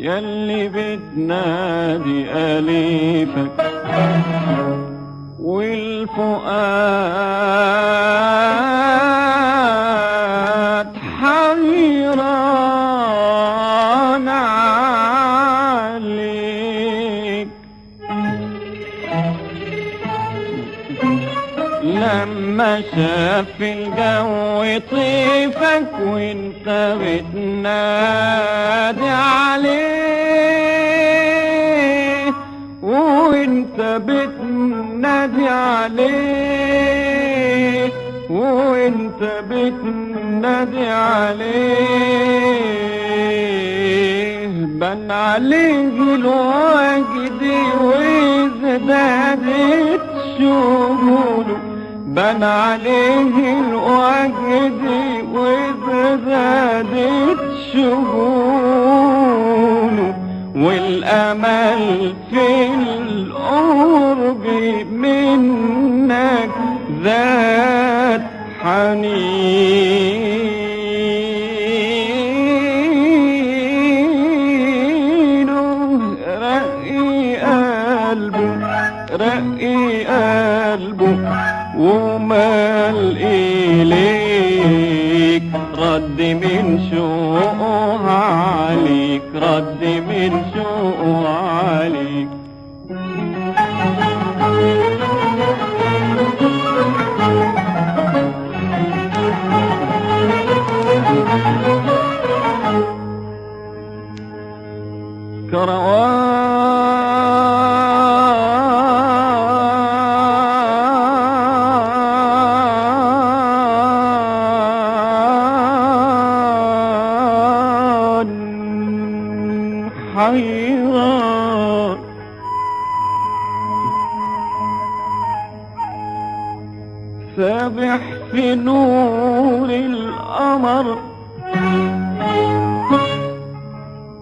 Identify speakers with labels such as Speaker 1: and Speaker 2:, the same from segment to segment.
Speaker 1: ياللي بتنادي أليفك والفؤاد حيران عليك. لما شاف الجو طيفك وانت بتنادي عليه وانت بتنادي عليه وانت بتنادي عليه. بان عليه الوجد وازدادت شموله بان عليه الوجد وازدادت شموله والأمل في القرب منك ذات حنينه رقي قلبه قلبه ومال إليك رد من شوقه عليك رد من شوقه عليك. حيران. سابح في نور القمر.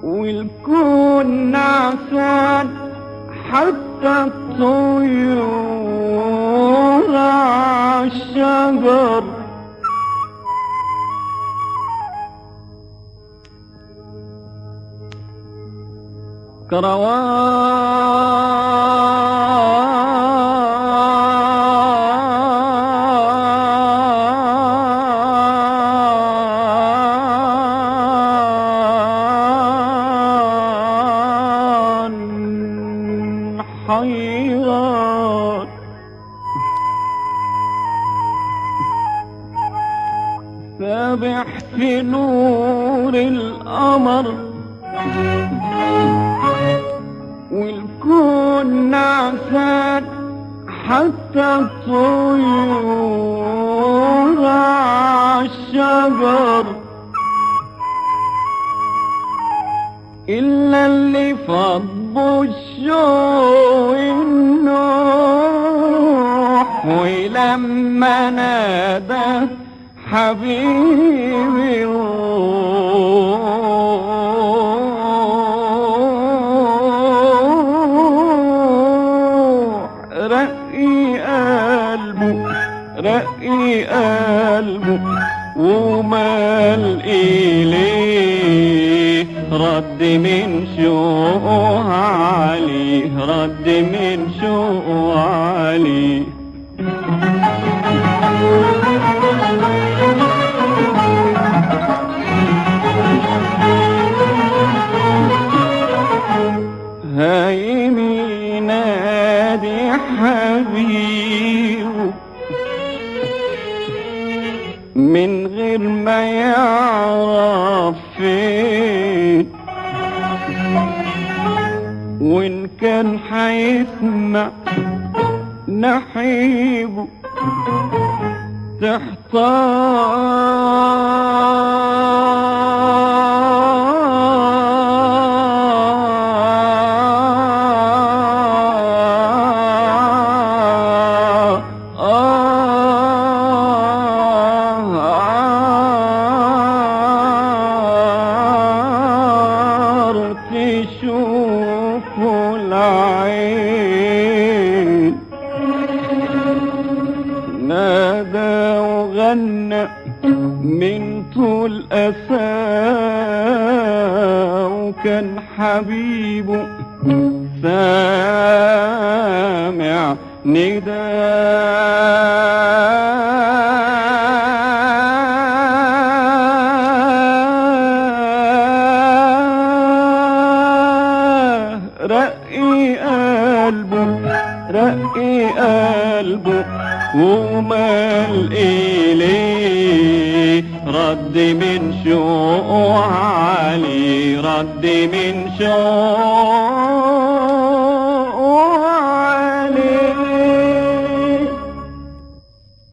Speaker 1: والكون نعسان حتى الطيور عالشجر كروان حيران. سابح في نور القمر. والكون نعسان حتى الطيور عالشجر إلا اللي فضوا الشوق النوح ولما نادى حبيبي رقي قلبه ومال إليه. رد من شوقه عليه رد من شوقه عليه ما يعرف فين وإن كان حيسمع نحيبه تحتار. من طول أساه وكان حبيبه سامع نداء. رقي قلبه رقي قلبه. ومال إليه رد من شوق علي رد من شوق